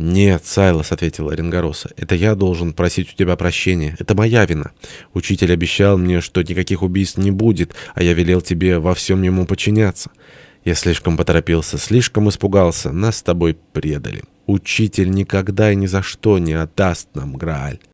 «Нет, Сайлос», — ответила Оренгороса, — «это я должен просить у тебя прощения. Это моя вина. Учитель обещал мне, что никаких убийств не будет, а я велел тебе во всем ему подчиняться. Я слишком поторопился, слишком испугался. Нас с тобой предали. Учитель никогда и ни за что не отдаст нам Грааль».